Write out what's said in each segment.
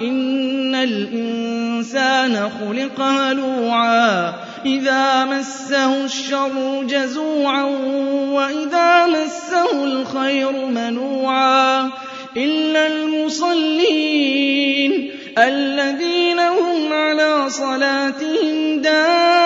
إن الإنسان خلق هلوعا إذا مسه الشر جزوعا وإذا مسه الخير منوعا إلا المصلين الذين هم على صلاتهم دائمون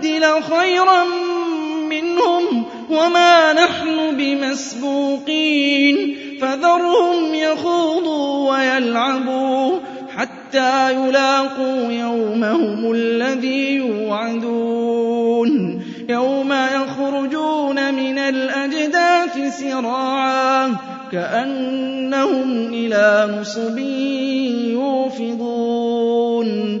نبدل خيرا منهم وما نحن بمسبوقين فذرهم يخوضوا ويلعبوا حتى يلاقوا يومهم الذي يوعدون يوم يخرجون من الأجداث سراعا كأنهم إلى نصب يوفضون